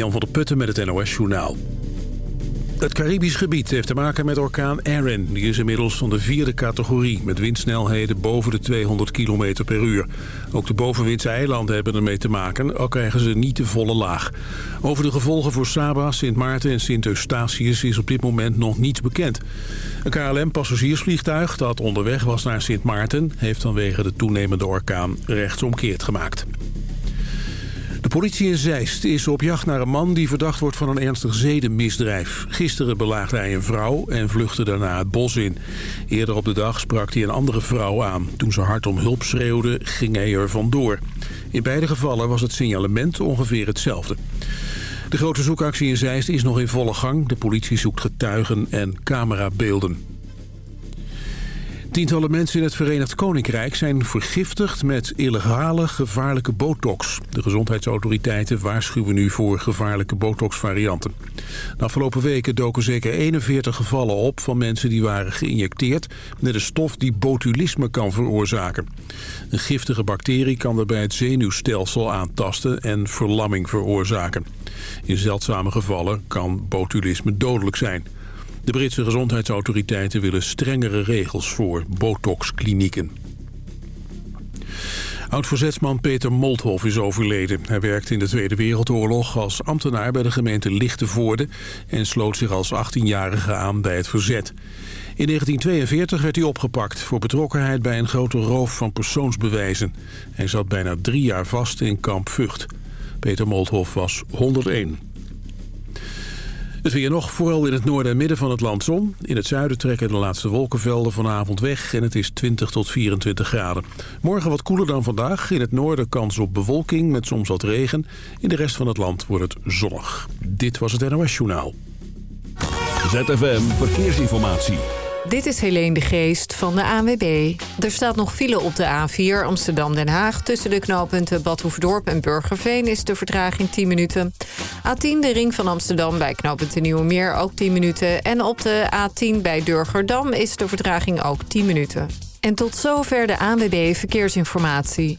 Jan van der Putten met het NOS Journaal. Het Caribisch gebied heeft te maken met orkaan Erin. Die is inmiddels van de vierde categorie met windsnelheden boven de 200 km per uur. Ook de bovenwindse eilanden hebben ermee te maken, al krijgen ze niet de volle laag. Over de gevolgen voor Saba, Sint Maarten en Sint Eustatius is op dit moment nog niets bekend. Een KLM-passagiersvliegtuig dat onderweg was naar Sint Maarten... heeft vanwege de toenemende orkaan rechtsomkeerd gemaakt. De politie in Zeist is op jacht naar een man die verdacht wordt van een ernstig zedenmisdrijf. Gisteren belaagde hij een vrouw en vluchtte daarna het bos in. Eerder op de dag sprak hij een andere vrouw aan. Toen ze hard om hulp schreeuwde, ging hij er vandoor. In beide gevallen was het signalement ongeveer hetzelfde. De grote zoekactie in Zeist is nog in volle gang. De politie zoekt getuigen en camerabeelden. Tientallen mensen in het Verenigd Koninkrijk zijn vergiftigd met illegale gevaarlijke botox. De gezondheidsautoriteiten waarschuwen nu voor gevaarlijke botox-varianten. De afgelopen weken doken zeker 41 gevallen op van mensen die waren geïnjecteerd met een stof die botulisme kan veroorzaken. Een giftige bacterie kan daarbij het zenuwstelsel aantasten en verlamming veroorzaken. In zeldzame gevallen kan botulisme dodelijk zijn. De Britse gezondheidsautoriteiten willen strengere regels voor botoxklinieken. Oud-verzetsman Peter Molthoff is overleden. Hij werkte in de Tweede Wereldoorlog als ambtenaar bij de gemeente Lichtenvoorde... en sloot zich als 18-jarige aan bij het verzet. In 1942 werd hij opgepakt voor betrokkenheid bij een grote roof van persoonsbewijzen. Hij zat bijna drie jaar vast in kamp Vught. Peter Molthoff was 101. Het weer nog, vooral in het noorden en midden van het land zon. In het zuiden trekken de laatste wolkenvelden vanavond weg en het is 20 tot 24 graden. Morgen wat koeler dan vandaag. In het noorden kans op bewolking met soms wat regen. In de rest van het land wordt het zonnig. Dit was het NOS Journaal. ZFM Verkeersinformatie. Dit is Helene de Geest van de ANWB. Er staat nog file op de A4 Amsterdam-Den Haag. Tussen de knooppunten Badhoefdorp en Burgerveen is de vertraging 10 minuten. A10 de ring van Amsterdam bij knooppunt Nieuwe Meer ook 10 minuten. En op de A10 bij Durgerdam is de vertraging ook 10 minuten. En tot zover de ANWB Verkeersinformatie.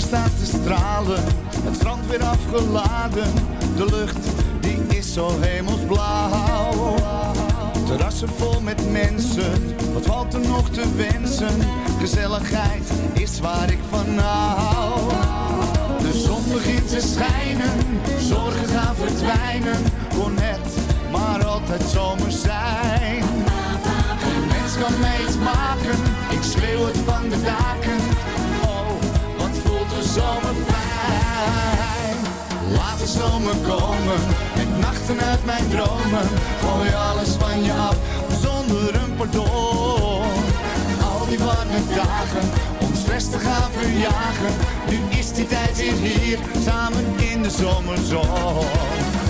Staat te stralen, het strand weer afgeladen. De lucht die is zo hemelsblauw. Terrassen vol met mensen, wat valt er nog te wensen? Gezelligheid is waar ik van hou. De zon begint te schijnen, zorgen gaan verdwijnen. Kon het maar altijd zomer zijn. Geen mens kan mij iets maken, ik schreeuw het van de daken. Voelt de zomer fijn. Laat de zomer komen, met nachten uit mijn dromen. Gooi alles van je af, zonder een pardon. Al die warme dagen, om stress te gaan verjagen. Nu is die tijd weer hier, samen in de zomerzon.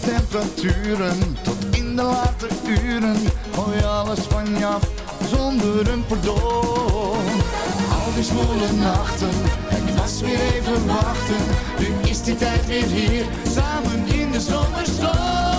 Temperaturen tot in de late uren. Gooi alles van je af zonder een pardon. Al die zwoele nachten, het was weer even wachten. Nu is die tijd weer hier, samen in de zomerzon.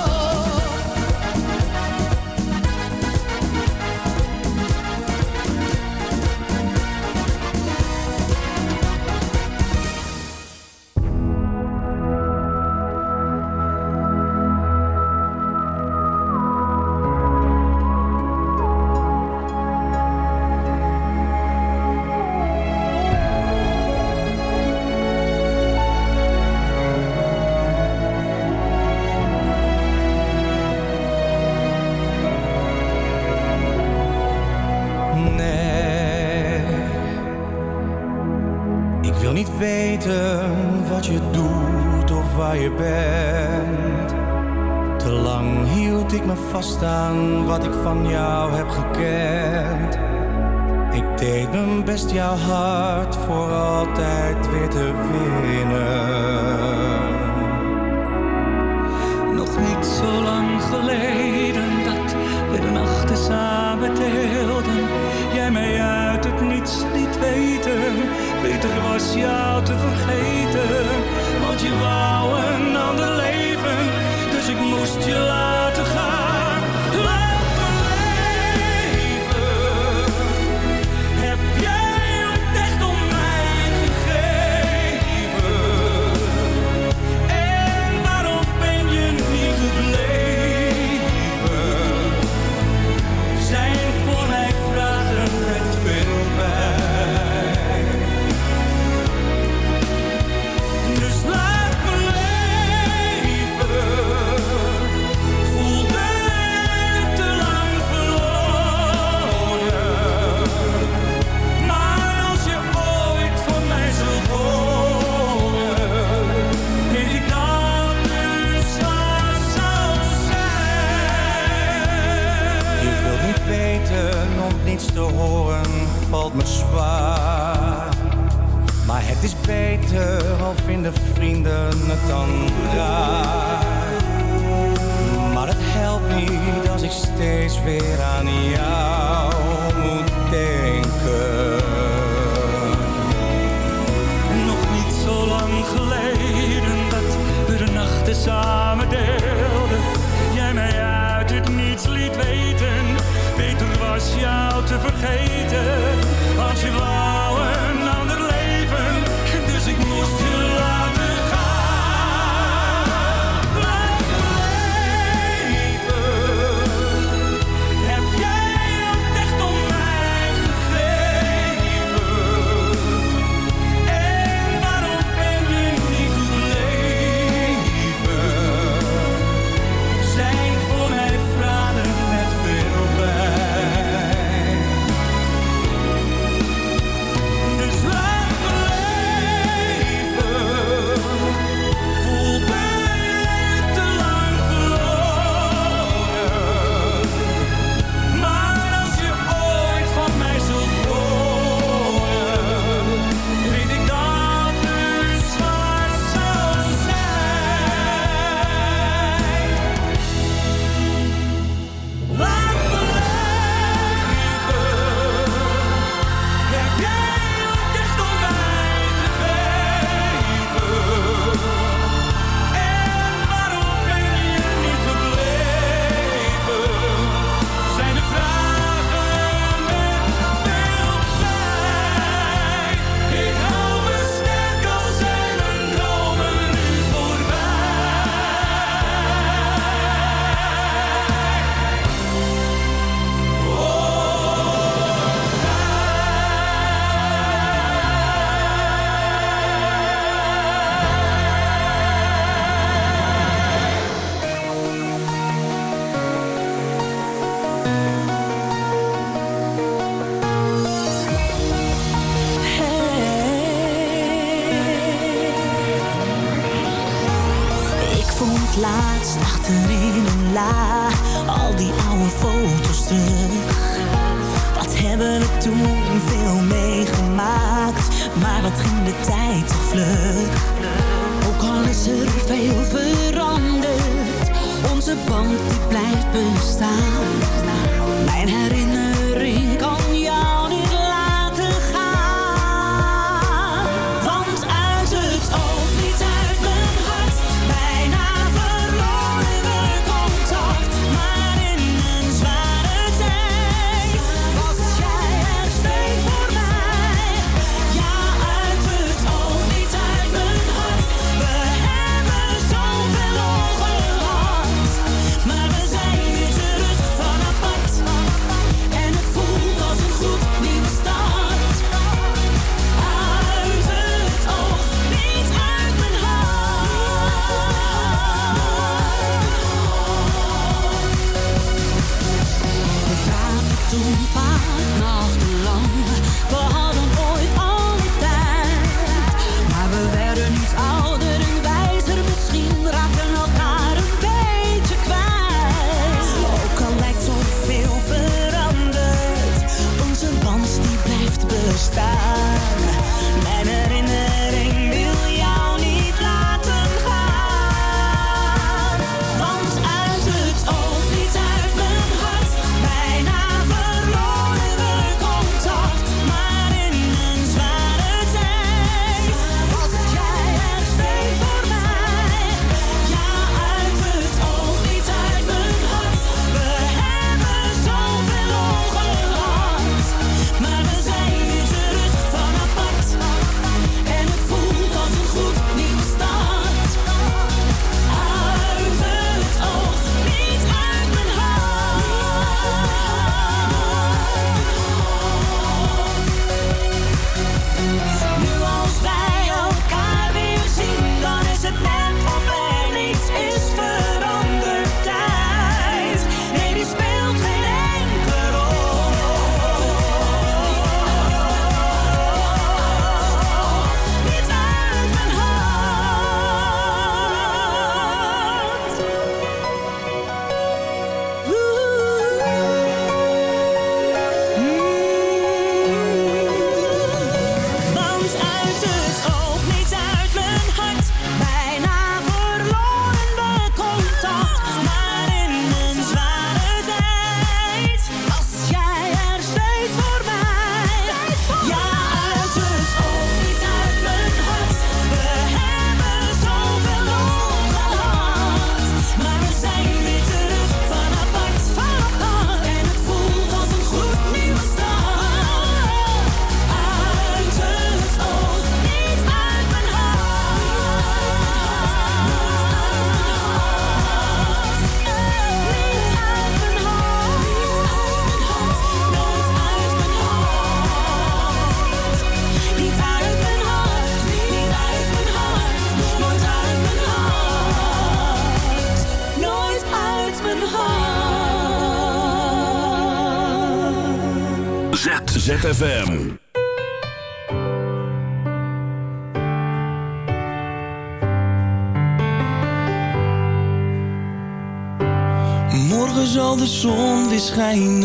En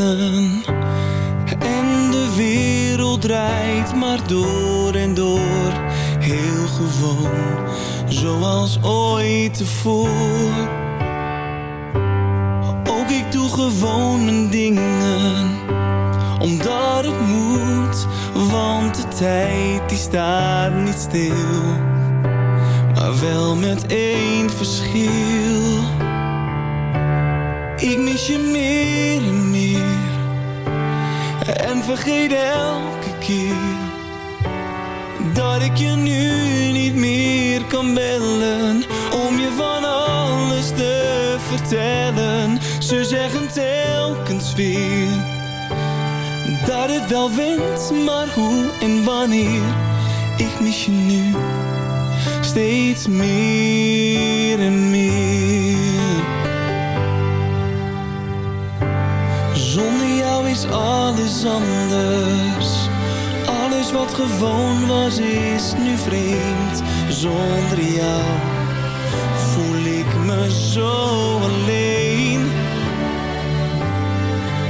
de wereld draait maar door en door, heel gewoon, zoals ooit tevoren. Ook ik doe gewoon mijn dingen, omdat het moet, want de tijd die staat niet stil. vergeet elke keer dat ik je nu niet meer kan bellen om je van alles te vertellen. Ze zeggen telkens weer dat het wel wint, maar hoe en wanneer ik mis je nu steeds meer en meer. is alles anders. Alles wat gewoon was is nu vreemd. Zonder jou voel ik me zo alleen.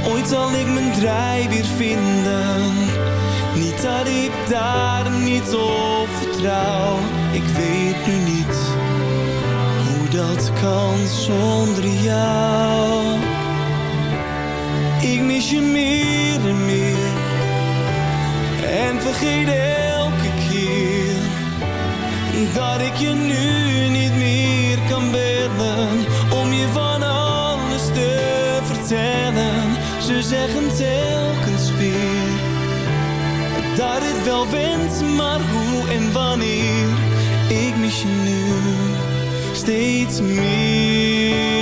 Ooit zal ik mijn draai weer vinden. Niet dat ik daar niet op vertrouw. Ik weet nu niet hoe dat kan zonder jou. Ik mis je meer en meer. En vergeet elke keer dat ik je nu niet meer kan bellen om je van alles te vertellen. Ze zeggen telkens weer dat het wel went, maar hoe en wanneer. Ik mis je nu steeds meer.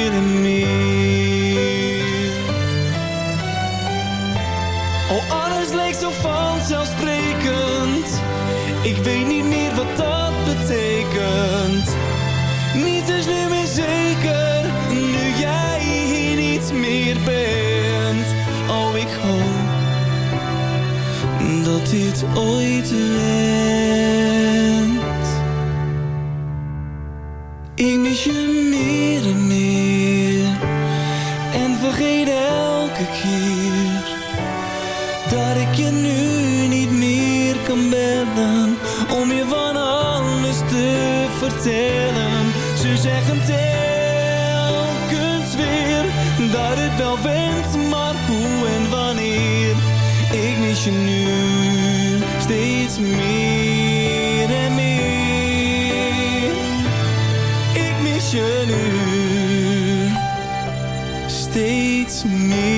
Ik weet niet meer wat dat betekent. Niets is nu meer zeker, nu jij hier niet meer bent. Oh, ik hoop dat dit ooit wendt. Ik mis je meer en meer. En vergeet elke keer dat ik je nu niet meer kan bellen Ze zeggen telkens weer dat het wel went, maar hoe en wanneer. Ik mis je nu steeds meer en meer. Ik mis je nu steeds meer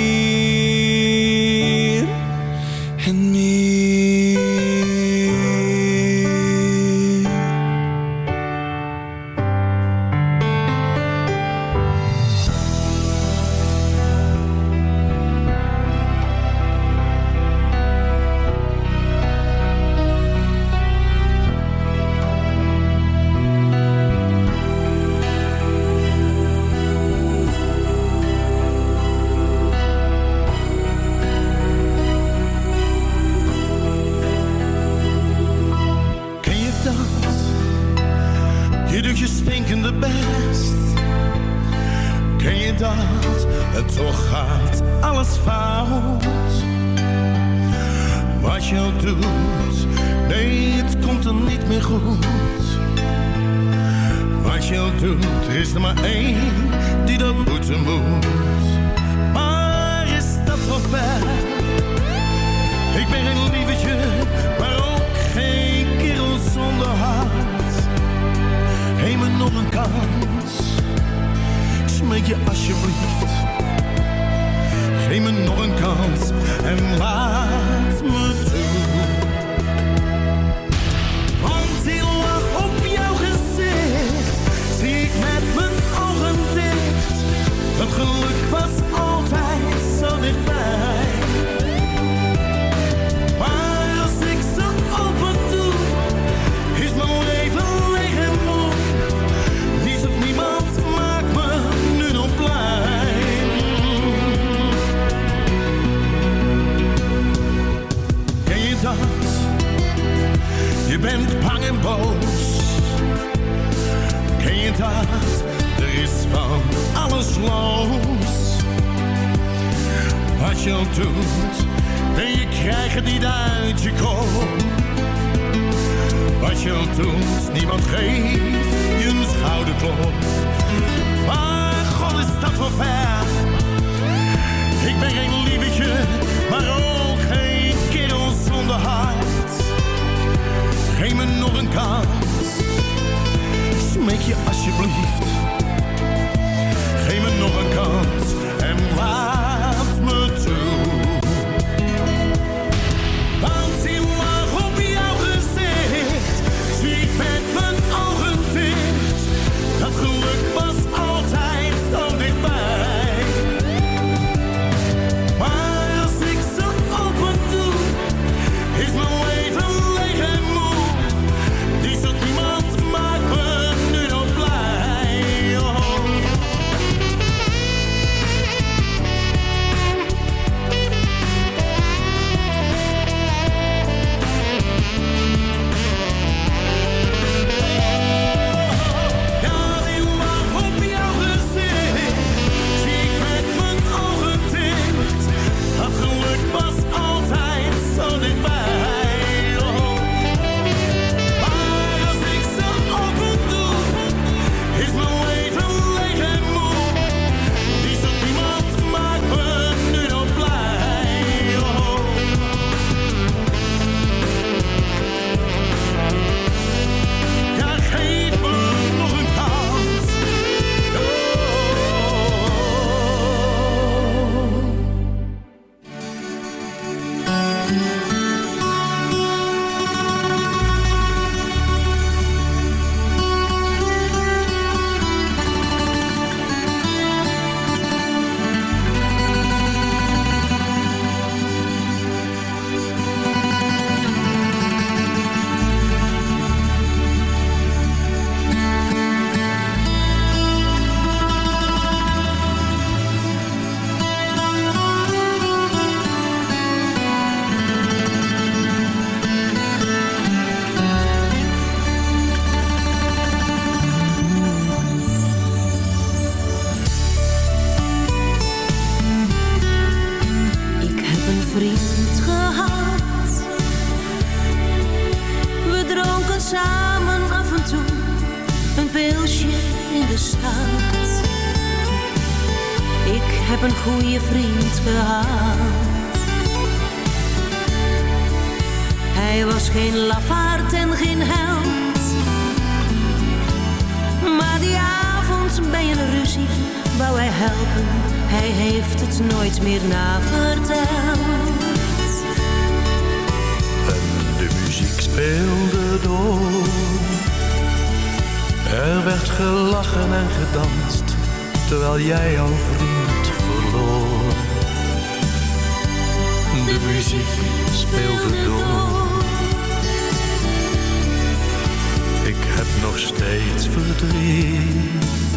verdriet.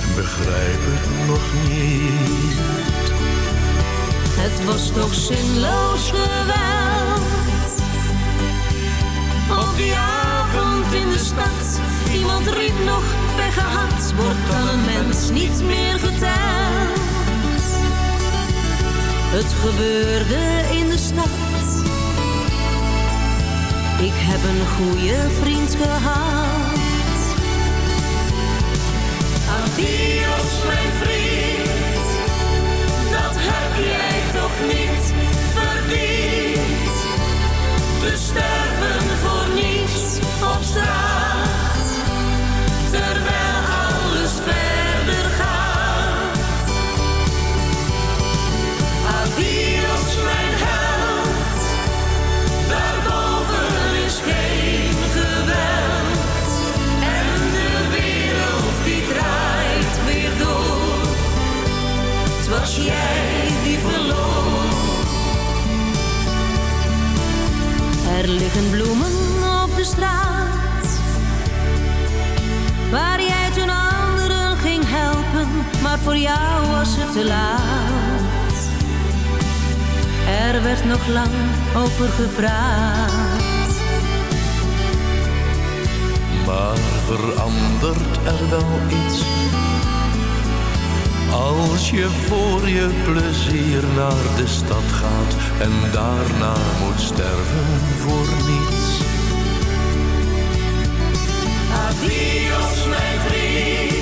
En begrijp het nog niet. Het was toch zinloos geweld. Op die avond in de stad, iemand riep nog pech gehad. Wordt dan een mens niet meer geteld. Het gebeurde in de stad. Ik heb een goede vriend gehad. Adios, mijn vriend. Dat heb jij toch niet verdiend. We sterven voor niets op straat. Terwijl Er liggen bloemen op de straat. Waar jij toen anderen ging helpen, maar voor jou was het te laat. Er werd nog lang over gepraat. Maar verandert er wel iets? Als je voor je plezier naar de stad gaat en daarna moet sterven voor niets. Adios, mijn vriend.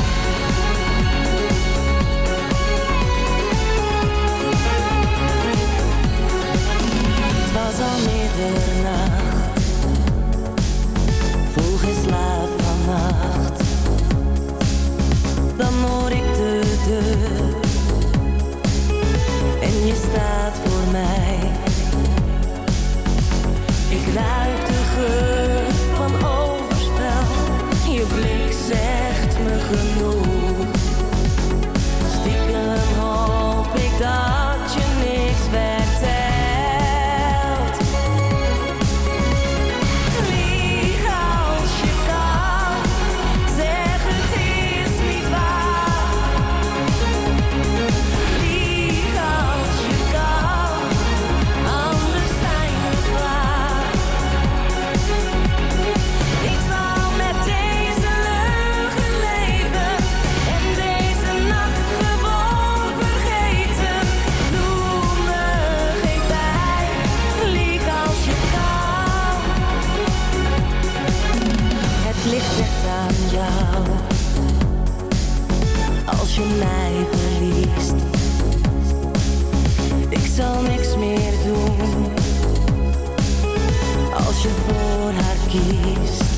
Voor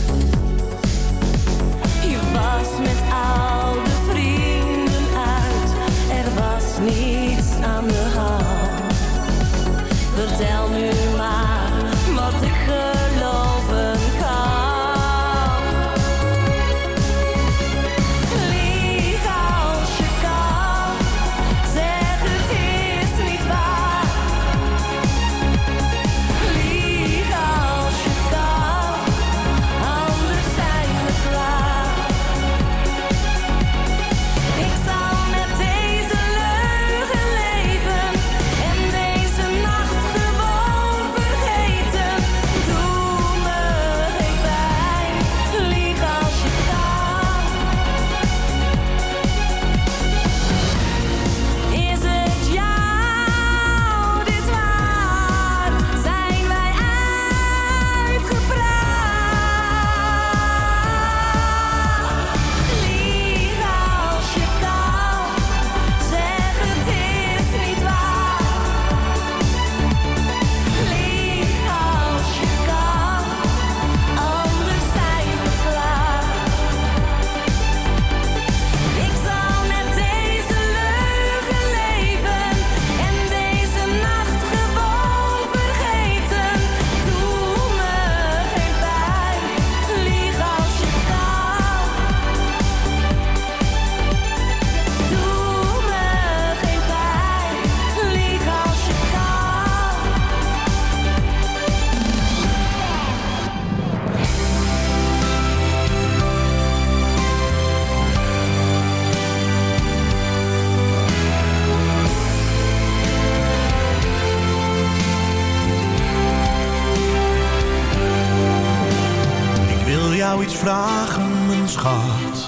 vragen, mijn schat?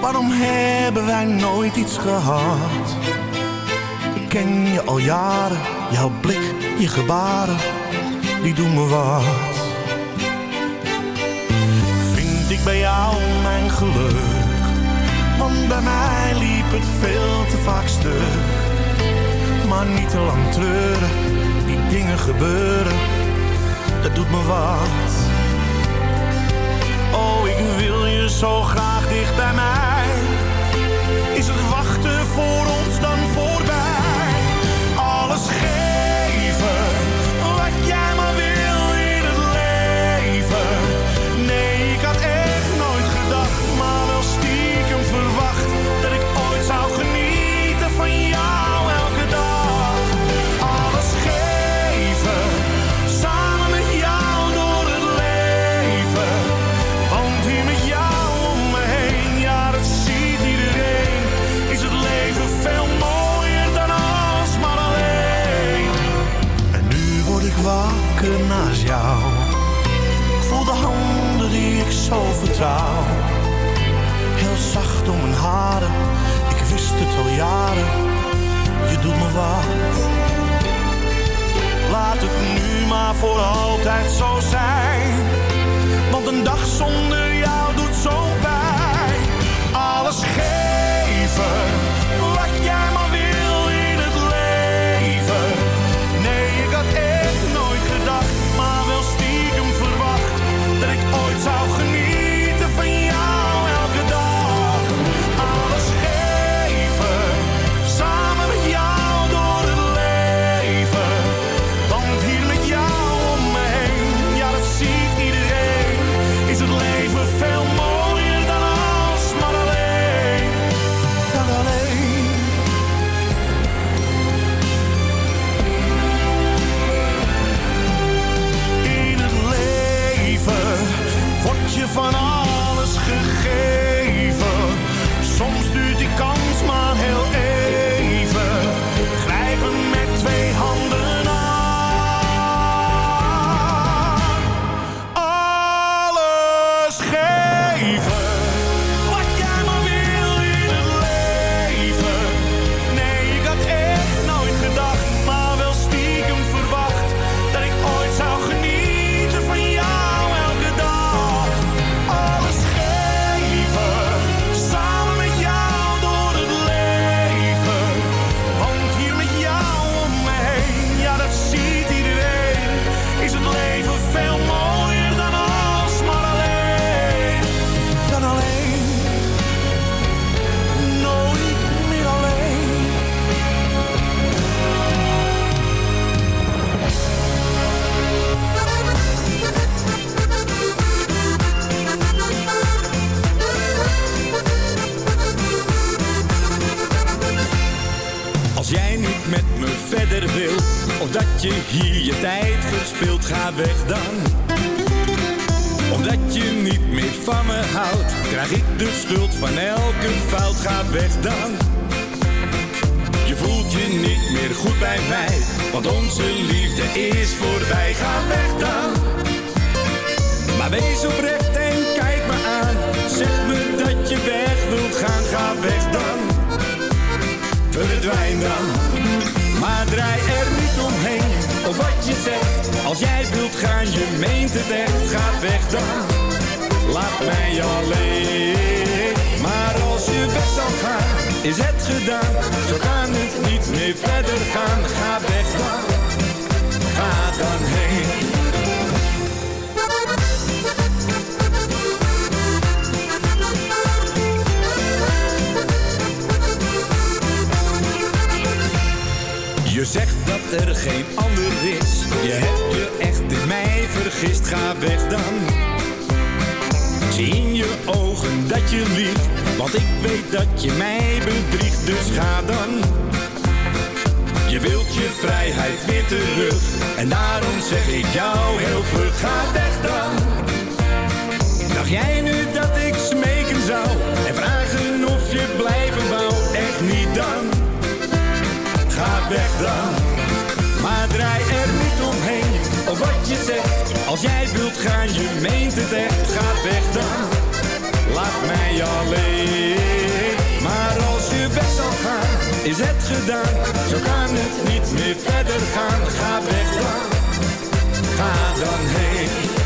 Waarom hebben wij nooit iets gehad? Ik ken je al jaren, jouw blik, je gebaren, die doen me wat. Vind ik bij jou mijn geluk? Want bij mij liep het veel te vaak stuk. Maar niet te lang treuren, die dingen gebeuren, dat doet me wat. Zo graag dicht bij mij. Is het wachten voor ons dan Heel zacht om mijn haren, ik wist het al jaren. Je doet me wat. Laat het nu maar voor altijd zo zijn. Want een dag zonder jou doet zo pijn. Alles geven, meer goed bij mij, want onze liefde is voorbij, ga weg dan. Maar wees oprecht en kijk me aan, zeg me dat je weg wilt gaan, ga weg dan verdwijn dan. Maar draai er niet omheen, of wat je zegt. Als jij wilt gaan, je meent het echt, ga weg dan. Laat mij alleen. Maar als je weg zal gaan, is het gedaan. Zo kan het niet meer verder gaan, ga weg dan. Ga dan heen. Je zegt dat er geen ander is. Je hebt je echt in mij vergist, ga weg dan. Zie in je ogen dat je liegt, want ik weet dat je mij bedriegt, dus ga dan. Je wilt je vrijheid weer terug, en daarom zeg ik jou heel vlug, ga weg dan. Dacht jij nu dat ik smeken zou, en vragen of je blijven wou, echt niet dan. Ga weg dan, maar draai er niet omheen. Of wat je zegt, als jij wilt gaan, je meent het echt, gaat weg dan. Laat mij alleen. Maar als je weg zal gaan, is het gedaan. Zo kan het niet meer verder gaan. Ga weg dan. Ga dan heen.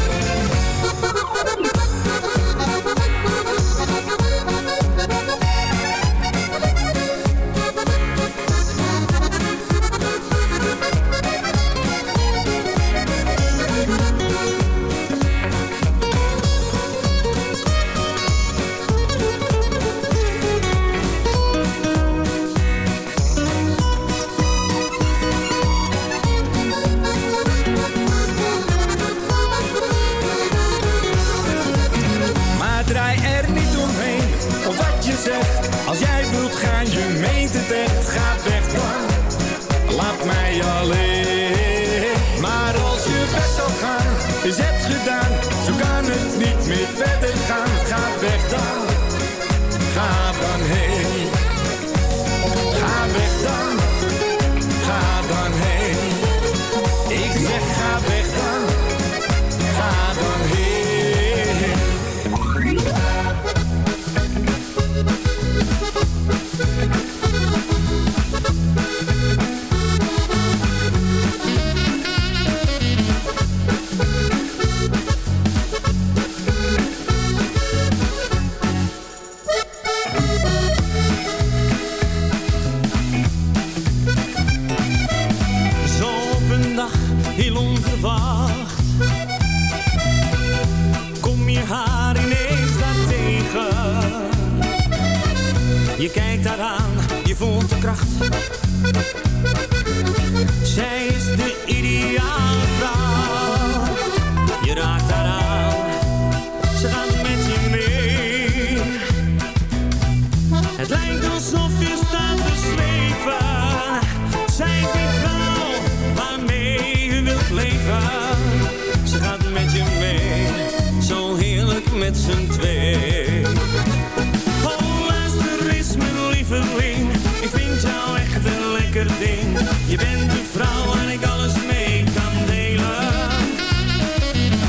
Ding. Je bent de vrouw waar ik alles mee kan delen.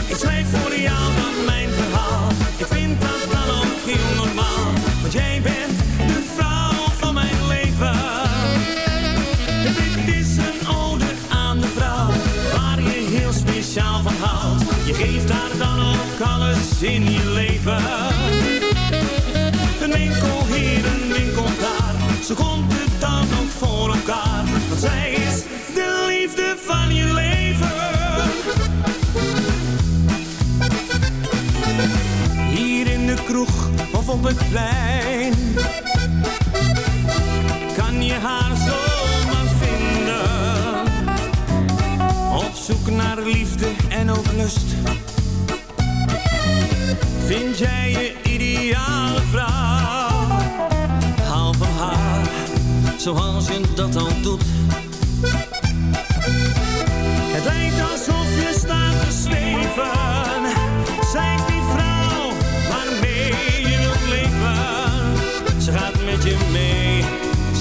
Ik schrijf voor jou dan mijn verhaal. Ik vind dat dan ook heel normaal. Want jij bent de vrouw van mijn leven. Dit is een ode aan de vrouw waar je heel speciaal van houdt. Je geeft haar dan ook alles in je leven. Van je leven. Hier in de kroeg of op het plein kan je haar zomaar vinden. Op zoek naar liefde en ook lust. Vind jij je ideale vrouw? Haal van haar, zoals je dat al doet. Zweven. Zij is die vrouw waarmee je wilt leven. Ze gaat met je mee,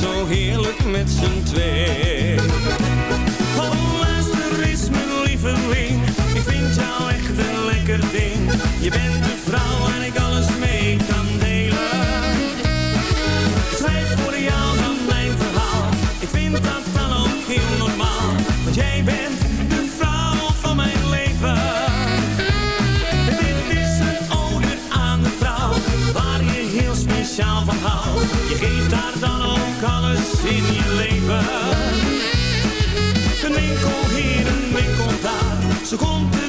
zo heerlijk met z'n twee. Oh, eens, mijn lieveling. Ik vind jou echt een lekker ding. Je bent de vrouw waar ik geeft haar dan ook alles in je leven. Een winkel hier, een winkel daar. Zo komt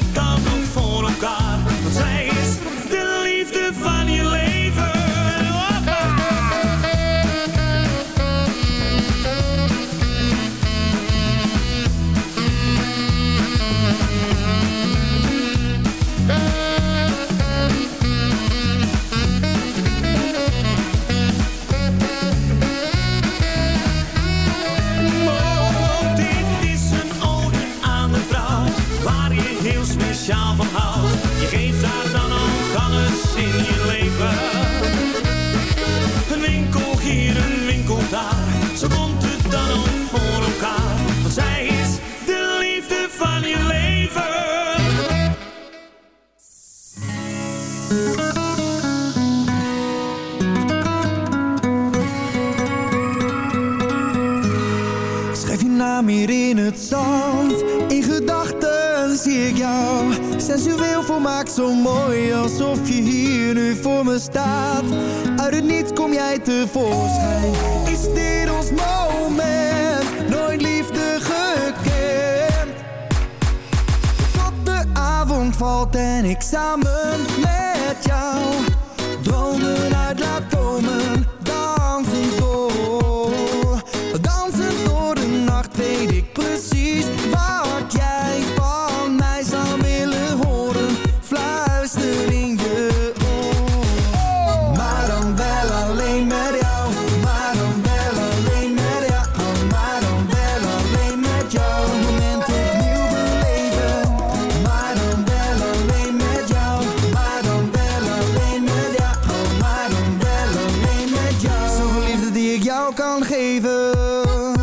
geven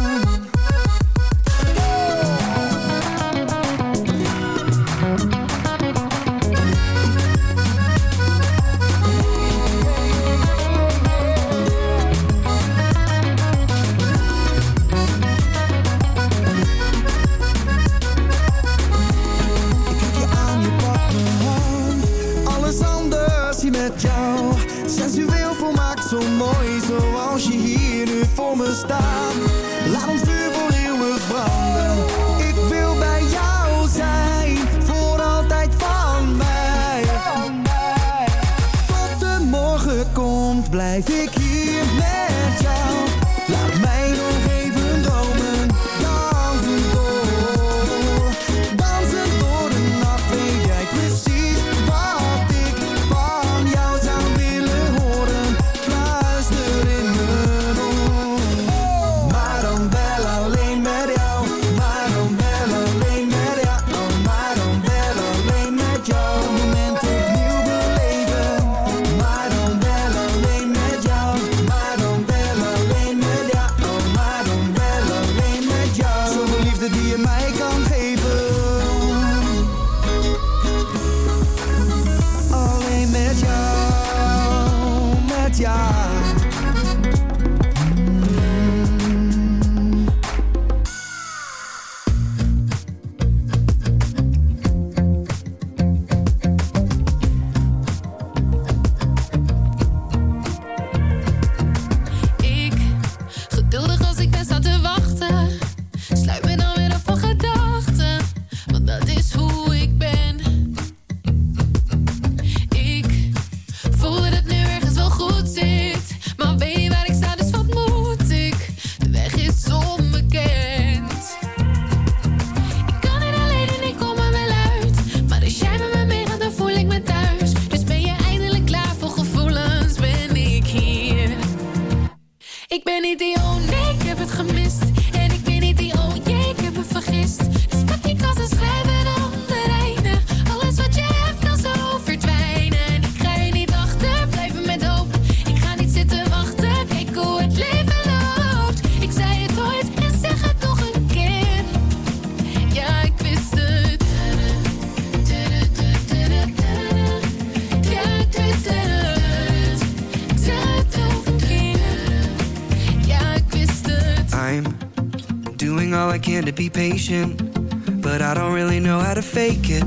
patient, but I don't really know how to fake it.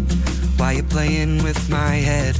Why you playing with my head?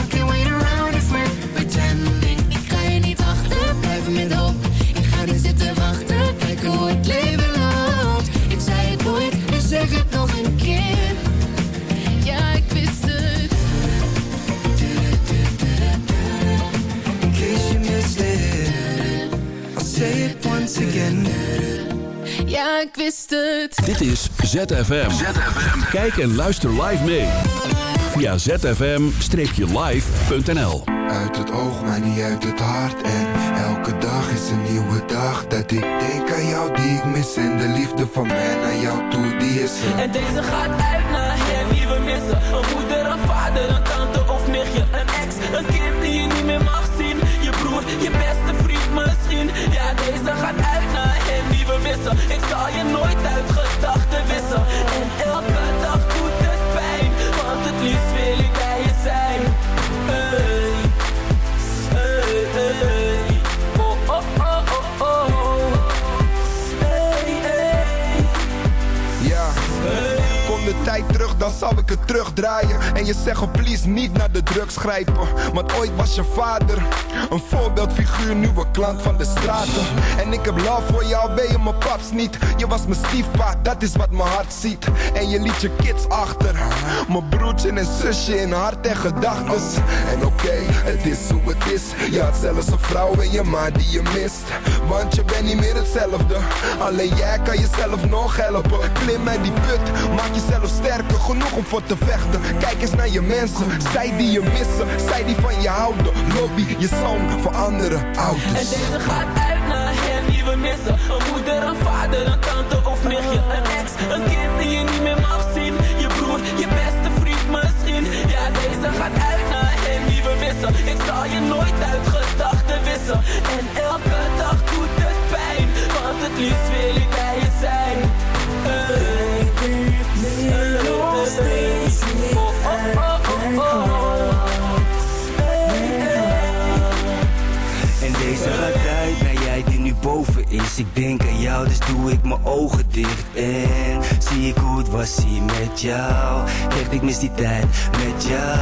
Dit is ZFM. Kijk en luister live mee. Via zfm-live.nl Uit het oog, maar niet uit het hart En elke dag is een nieuwe dag Dat ik denk aan jou die ik mis En de liefde van mij naar jou toe, die is er En deze gaat uit naar hen die we missen. Een moeder, een vader, een tante of nichtje. Een ex, een kind die je niet meer mag zien. Je broer, je beste vriend misschien. Ja, deze gaat uit naar hen die we missen. Ik zal je nooit uit gedachten wissen. En elke dan zal ik het terugdraaien En je zegt oh, please niet naar de drugs grijpen. Want ooit was je vader Een voorbeeldfiguur, een klant van de straten. En ik heb love voor jou, ben je mijn paps niet? Je was mijn stiefpa, dat is wat mijn hart ziet. En je liet je kids achter Mijn broertje en zusje in hart en gedachtes En oké, het is hoe het is. Je had zelfs een vrouw en je ma die je mist. Want je bent niet meer hetzelfde. Alleen jij kan jezelf nog helpen. Klim uit die put, maak jezelf sterker Genoeg om voor te vechten Kijk eens naar je mensen Zij die je missen, zij die van je houden Lobby je zoon voor andere En ouders deze gaat uit naar hen die we missen. Een moeder, een vader, een tante of nichtje. Een ex, een kind die je niet meer mag zien. Je broer, je beste vriend misschien. Ja, deze gaat uit naar hen die we missen. Ik zal je nooit uit gedachten wissen. En elke dag doet het pijn. Want het liefst wil ik bij je zijn. Nog Ik denk aan jou, dus doe ik mijn ogen dicht. En zie ik hoe het was hier met jou. Echt, ik mis die tijd met jou.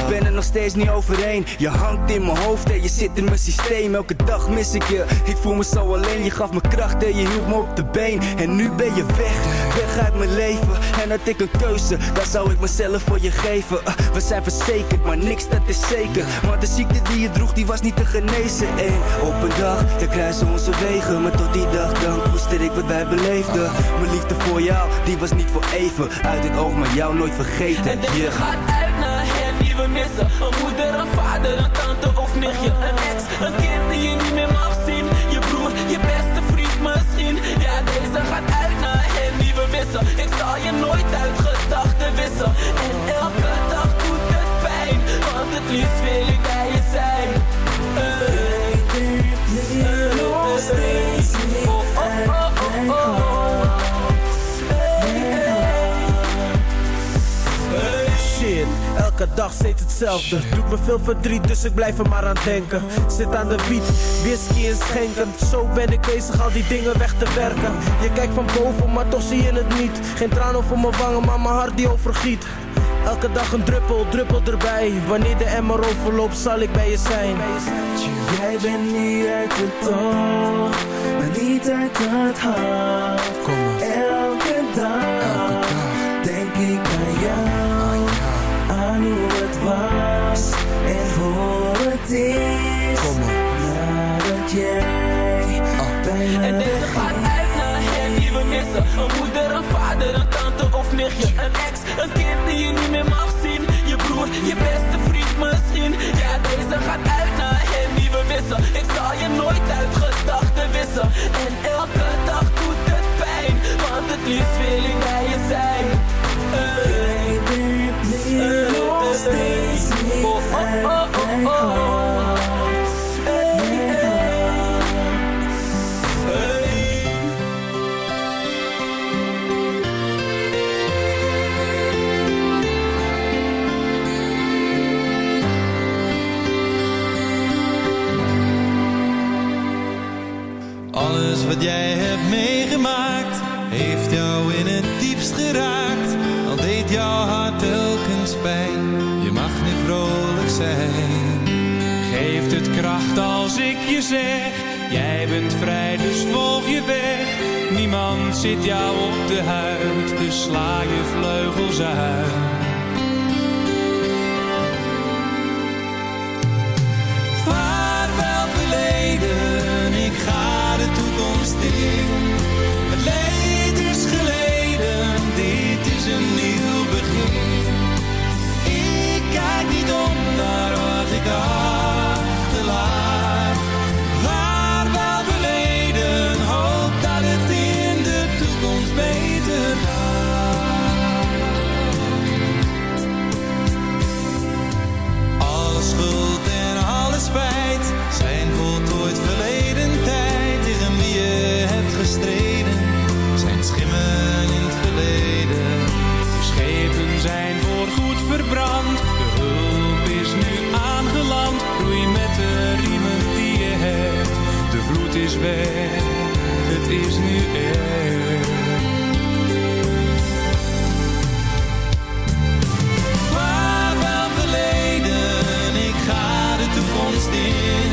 Ik ben er nog steeds niet overheen. Je hangt in mijn hoofd en je zit in mijn systeem. Elke dag mis ik je. Ik voel me zo alleen. Je gaf me kracht en je hield me op de been. En nu ben je weg, weg uit mijn leven. En had ik een keuze, dan zou ik mezelf voor je geven. Uh, we zijn verzekerd, maar niks dat is zeker. Want de ziekte die je droeg, die was niet te genezen. En op een dag, dan kruisen onze wegen. Maar die dag, dan koester ik wat wij beleefden. Mijn liefde voor jou, die was niet voor even. Uit het oog, maar jou nooit vergeten. En Yeah. gaat uit naar hen die we missen. Een moeder, een vader, een tante of nichtje. Een ex, een kind die je niet meer mag zien. Je broer, je beste vriend misschien. Ja, deze gaat uit naar hen die we missen. Ik zal je nooit uit gedachten wissen. En elke dag doet het pijn. Want het liefst wil ik dag steeds hetzelfde. Doet me veel verdriet, dus ik blijf er maar aan denken. Zit aan de wiet, whisky en schenken. Zo ben ik bezig al die dingen weg te werken. Je kijkt van boven, maar toch zie je het niet. Geen traan over mijn wangen, maar mijn hart die overgiet. Elke dag een druppel, druppel erbij. Wanneer de emmer overloopt, zal ik bij je zijn. Jij bent niet uit het oog, maar niet uit het hart. Elke dag, denk ik was en hoe het is. Nadat jij bij me En deze gaat uit naar hen die we missen. Een moeder, een vader, een tante of nichtje. Een ex, een kind die je niet meer mag zien. Je broer, je beste vriend misschien. Ja, deze gaat uit naar hen die we missen. Ik zal je nooit uit gedachten wissen. En elke dag doet het pijn. Want het liefst wil ik bij je zijn. Alles wat jij hebt meegemaakt. Hart. je zeg, jij bent vrij, dus volg je weg. Niemand zit jou op de huid, dus sla je vleugels uit. Vaarwel verleden, ik ga de toekomst in. Het leed is geleden, dit is een nieuw weg, het is nu echt. Vaarwel verleden, ik ga de toekomst in.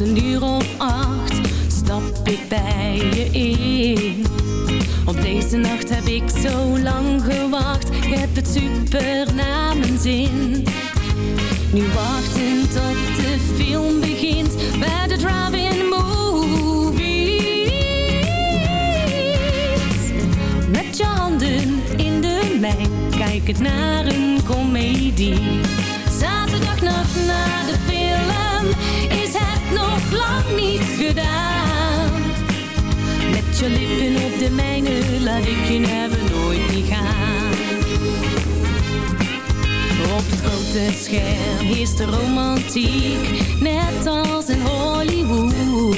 Een uur of acht stap ik bij je in. Op deze nacht heb ik zo lang gewacht, ik heb het super naar mijn zin. Nu wachten tot de film begint bij de drive-in movies. Met je handen in de mijn, kijk het naar een komedie. Zaterdagnacht na de Met je lippen op de mijne laat ik je never nooit niet gaan. Op het grote scherm heerst de romantiek, net als in Hollywood.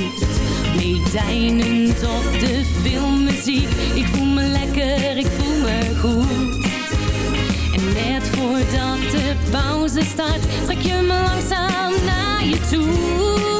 Meedijnend op de filmmuziek, ik voel me lekker, ik voel me goed. En net voordat de pauze start, trek je me langzaam naar je toe.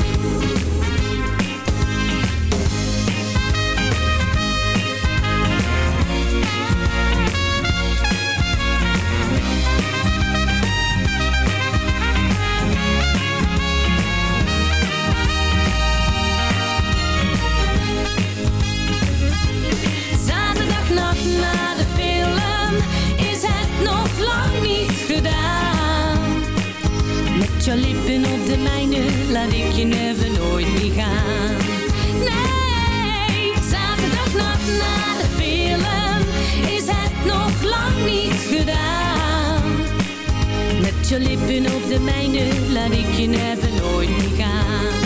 Laat ik je never nooit meer gaan. Nee, zaterdagnacht na de film is het nog lang niet gedaan. Met je lippen op de mijne laat ik je never nooit meer gaan.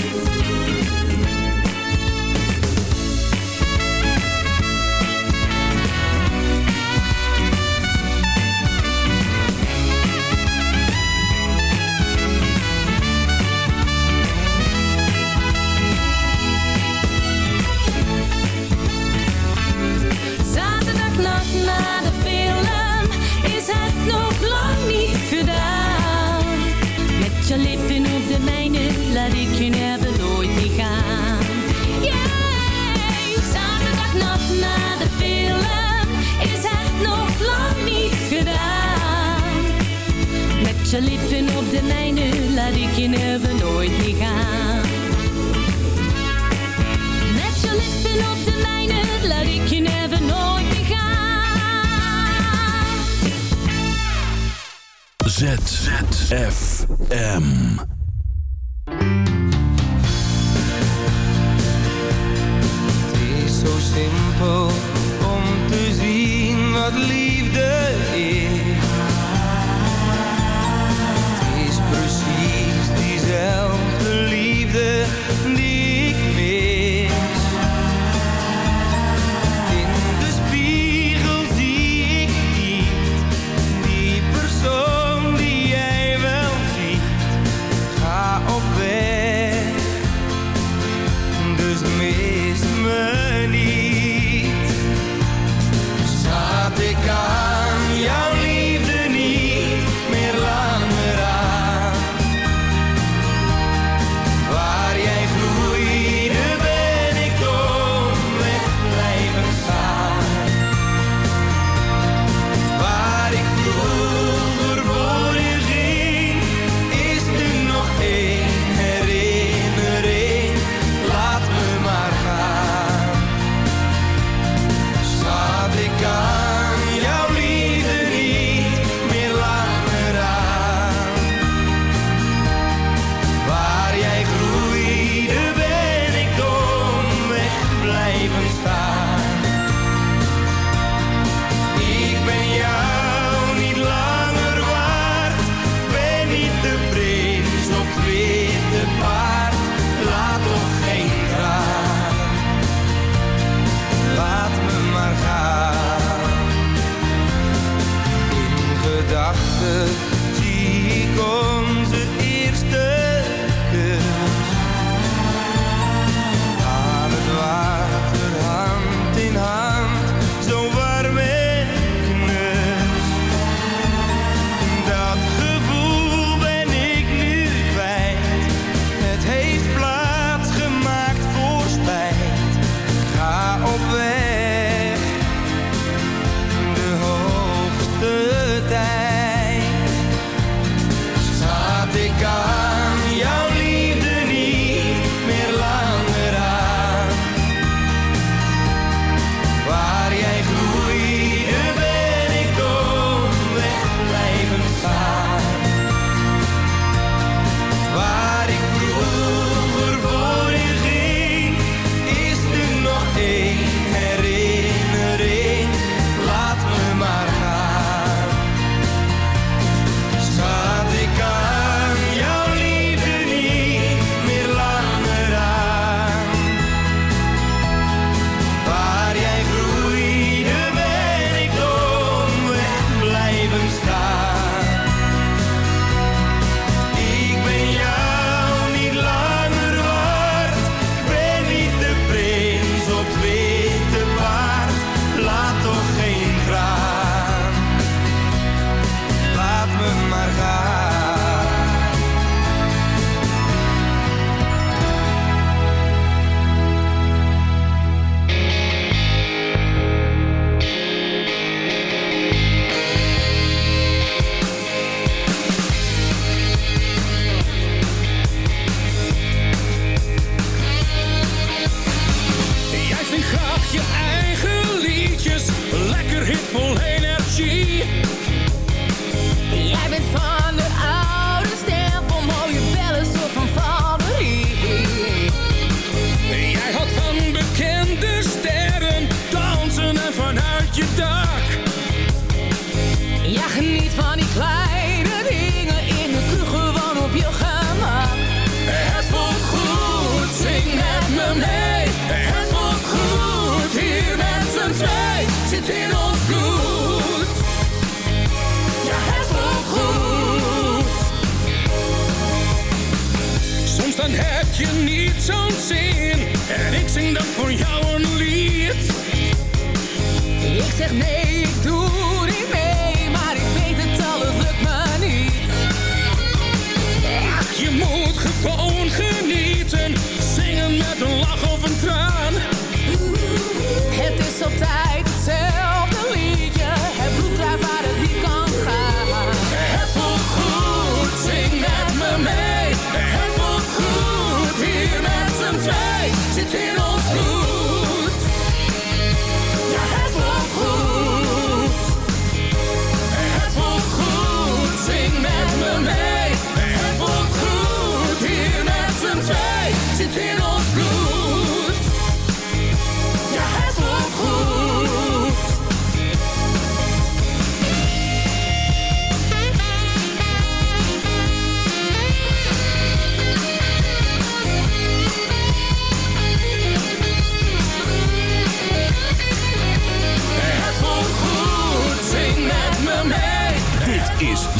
Zijn lippen op de mijne laat ik je never nooit meer gaan. Met je lippen op de mijne laat ik je never nooit meer gaan. ZZFM. zo simpel om te zien wat liefde is. vanuit je dak. Ja, geniet van die kleine dingen in de kroeg gewoon op je gemak. Het wordt goed, zing met me mee. Het wordt goed, hier met z'n twee. Zit in ons bloed. Ja, het wordt goed. Soms dan heb je niet zo'n zin concernés.